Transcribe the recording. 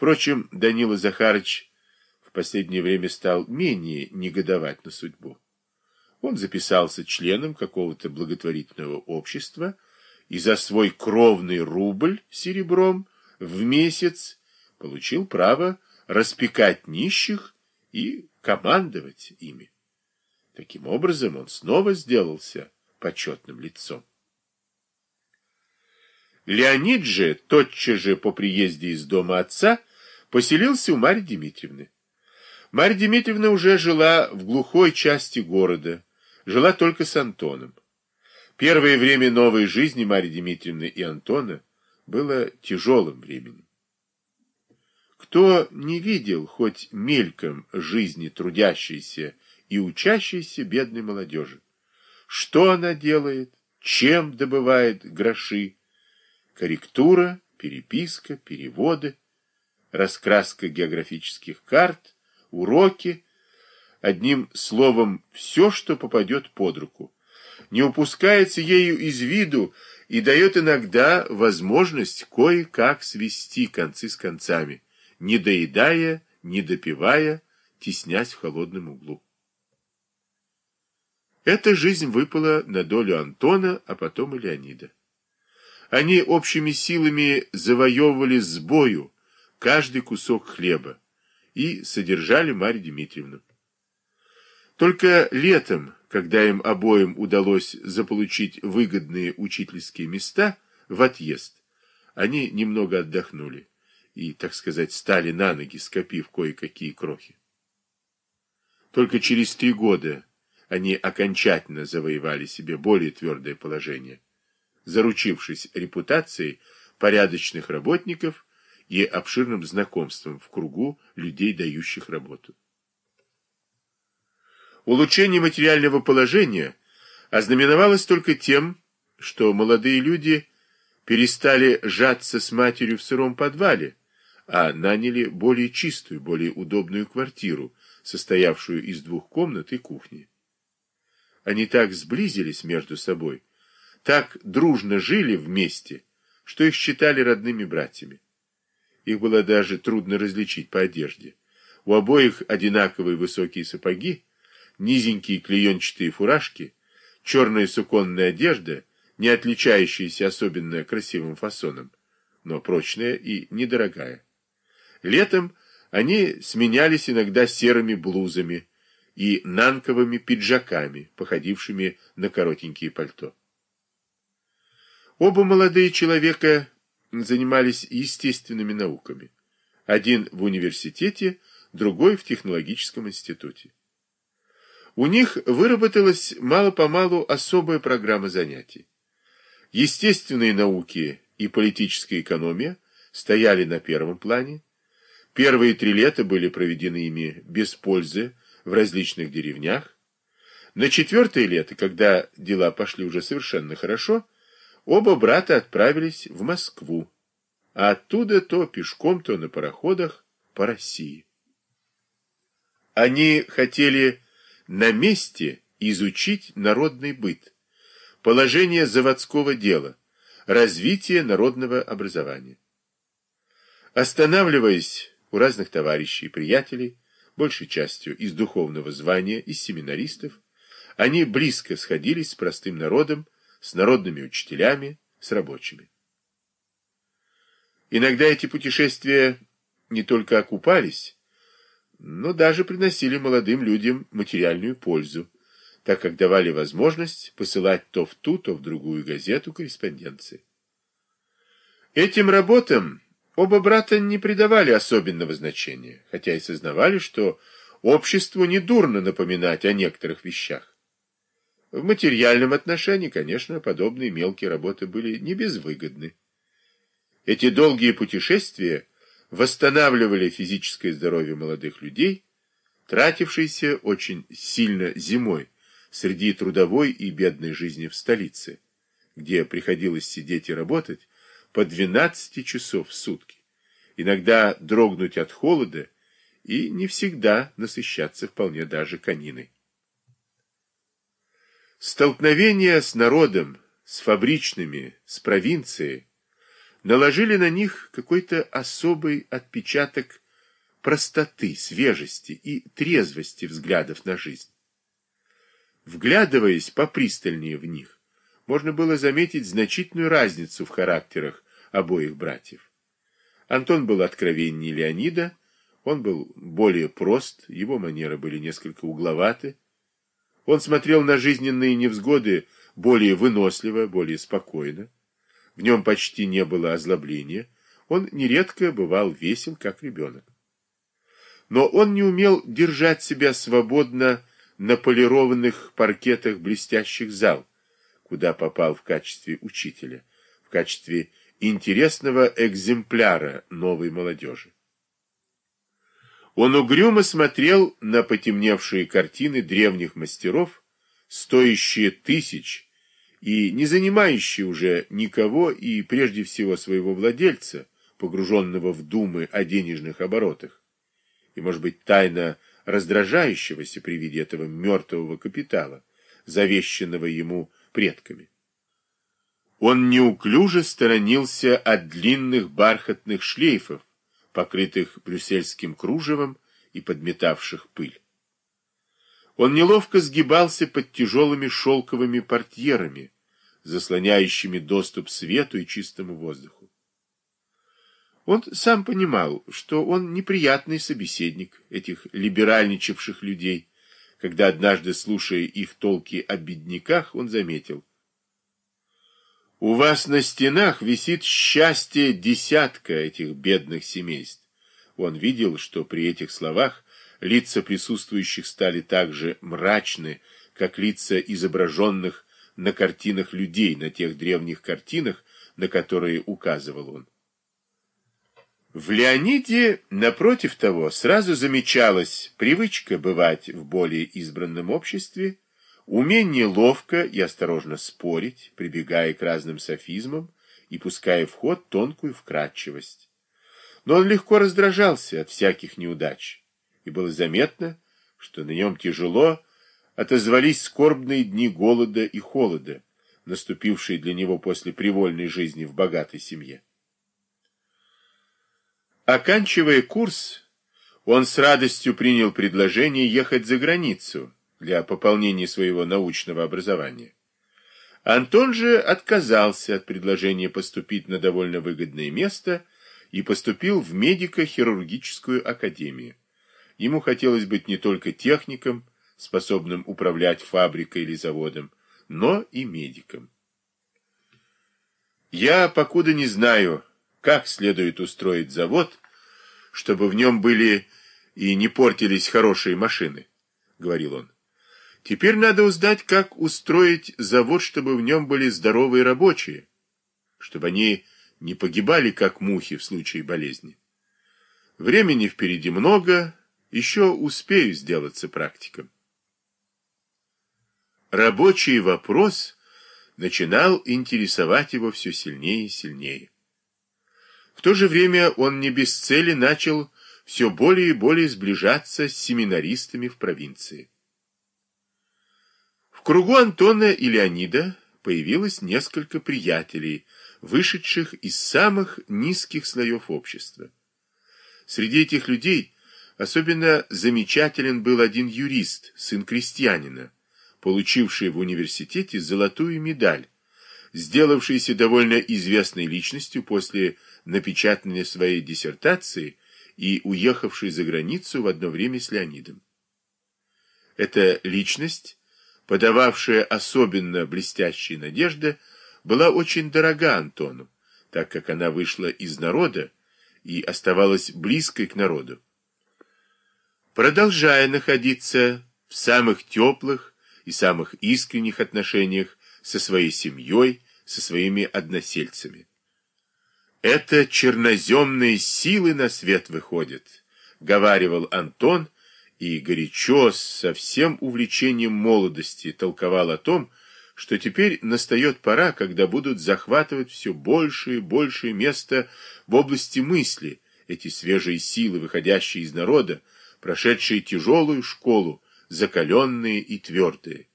Впрочем, Данила Захарыч в последнее время стал менее негодовать на судьбу. Он записался членом какого-то благотворительного общества и за свой кровный рубль серебром в месяц получил право распекать нищих и командовать ими. Таким образом, он снова сделался почетным лицом. Леонид же, тотчас же по приезде из дома отца, поселился у Марьи Дмитриевны. Марья Дмитриевна уже жила в глухой части города, жила только с Антоном. Первое время новой жизни Марьи Дмитриевны и Антона было тяжелым временем. Кто не видел хоть мельком жизни трудящейся и учащейся бедной молодежи? Что она делает, чем добывает гроши? Корректура, переписка, переводы, раскраска географических карт, уроки, одним словом, все, что попадет под руку. Не упускается ею из виду и дает иногда возможность кое-как свести концы с концами, не доедая, не допивая, теснясь в холодном углу. Эта жизнь выпала на долю Антона, а потом и Леонида. Они общими силами завоевывали с бою каждый кусок хлеба и содержали Марью Дмитриевну. Только летом, когда им обоим удалось заполучить выгодные учительские места в отъезд, они немного отдохнули и, так сказать, стали на ноги, скопив кое-какие крохи. Только через три года они окончательно завоевали себе более твердое положение, заручившись репутацией порядочных работников и обширным знакомством в кругу людей, дающих работу. Улучшение материального положения ознаменовалось только тем, что молодые люди перестали жаться с матерью в сыром подвале, а наняли более чистую, более удобную квартиру, состоявшую из двух комнат и кухни. Они так сблизились между собой, так дружно жили вместе, что их считали родными братьями. Их было даже трудно различить по одежде. У обоих одинаковые высокие сапоги, низенькие клеенчатые фуражки, черная суконная одежда, не отличающаяся особенно красивым фасоном, но прочная и недорогая. Летом они сменялись иногда серыми блузами и нанковыми пиджаками, походившими на коротенькие пальто. Оба молодые человека занимались естественными науками. Один в университете, другой в технологическом институте. У них выработалась мало-помалу особая программа занятий. Естественные науки и политическая экономия стояли на первом плане, Первые три лета были проведены ими без пользы в различных деревнях. На четвертое лето, когда дела пошли уже совершенно хорошо, оба брата отправились в Москву, а оттуда то пешком, то на пароходах по России. Они хотели на месте изучить народный быт, положение заводского дела, развитие народного образования. Останавливаясь у разных товарищей и приятелей, большей частью из духовного звания, из семинаристов, они близко сходились с простым народом, с народными учителями, с рабочими. Иногда эти путешествия не только окупались, но даже приносили молодым людям материальную пользу, так как давали возможность посылать то в ту, то в другую газету корреспонденции. Этим работам Оба брата не придавали особенного значения, хотя и сознавали, что обществу недурно напоминать о некоторых вещах. В материальном отношении, конечно, подобные мелкие работы были не безвыгодны. Эти долгие путешествия восстанавливали физическое здоровье молодых людей, тратившиеся очень сильно зимой среди трудовой и бедной жизни в столице, где приходилось сидеть и работать, по 12 часов в сутки, иногда дрогнуть от холода и не всегда насыщаться вполне даже кониной. Столкновение с народом, с фабричными, с провинцией наложили на них какой-то особый отпечаток простоты, свежести и трезвости взглядов на жизнь. Вглядываясь попристальнее в них, можно было заметить значительную разницу в характерах обоих братьев. Антон был откровеннее Леонида, он был более прост, его манеры были несколько угловаты. Он смотрел на жизненные невзгоды более выносливо, более спокойно. В нем почти не было озлобления, он нередко бывал весел, как ребенок. Но он не умел держать себя свободно на полированных паркетах блестящих зал, куда попал в качестве учителя, в качестве интересного экземпляра новой молодежи. Он угрюмо смотрел на потемневшие картины древних мастеров, стоящие тысяч, и не занимающие уже никого и прежде всего своего владельца, погруженного в думы о денежных оборотах, и, может быть, тайно раздражающегося при виде этого мертвого капитала, завещанного ему предками. Он неуклюже сторонился от длинных бархатных шлейфов, покрытых брюссельским кружевом и подметавших пыль. Он неловко сгибался под тяжелыми шелковыми портьерами, заслоняющими доступ свету и чистому воздуху. Он сам понимал, что он неприятный собеседник этих либеральничавших людей, когда однажды, слушая их толки о бедняках, он заметил. «У вас на стенах висит счастье десятка этих бедных семейств». Он видел, что при этих словах лица присутствующих стали так же мрачны, как лица изображенных на картинах людей, на тех древних картинах, на которые указывал он. В Леониде, напротив того, сразу замечалась привычка бывать в более избранном обществе, умение ловко и осторожно спорить, прибегая к разным софизмам и пуская в ход тонкую вкрадчивость. Но он легко раздражался от всяких неудач, и было заметно, что на нем тяжело отозвались скорбные дни голода и холода, наступившие для него после привольной жизни в богатой семье. Оканчивая курс, он с радостью принял предложение ехать за границу для пополнения своего научного образования. Антон же отказался от предложения поступить на довольно выгодное место и поступил в медико-хирургическую академию. Ему хотелось быть не только техником, способным управлять фабрикой или заводом, но и медиком. Я покуда не знаю, как следует устроить завод, чтобы в нем были и не портились хорошие машины, — говорил он. Теперь надо узнать, как устроить завод, чтобы в нем были здоровые рабочие, чтобы они не погибали, как мухи в случае болезни. Времени впереди много, еще успею сделаться практиком. Рабочий вопрос начинал интересовать его все сильнее и сильнее. В то же время он не без цели начал все более и более сближаться с семинаристами в провинции. В кругу Антона и Леонида появилось несколько приятелей, вышедших из самых низких слоев общества. Среди этих людей особенно замечателен был один юрист, сын крестьянина, получивший в университете золотую медаль, сделавшийся довольно известной личностью после напечатания своей диссертации и уехавший за границу в одно время с Леонидом. Эта личность, подававшая особенно блестящие надежды, была очень дорога Антону, так как она вышла из народа и оставалась близкой к народу. Продолжая находиться в самых теплых, и самых искренних отношениях со своей семьей, со своими односельцами. «Это черноземные силы на свет выходят», — говаривал Антон, и горячо, со всем увлечением молодости, толковал о том, что теперь настает пора, когда будут захватывать все большее и большее место в области мысли, эти свежие силы, выходящие из народа, прошедшие тяжелую школу, закаленные и твердые.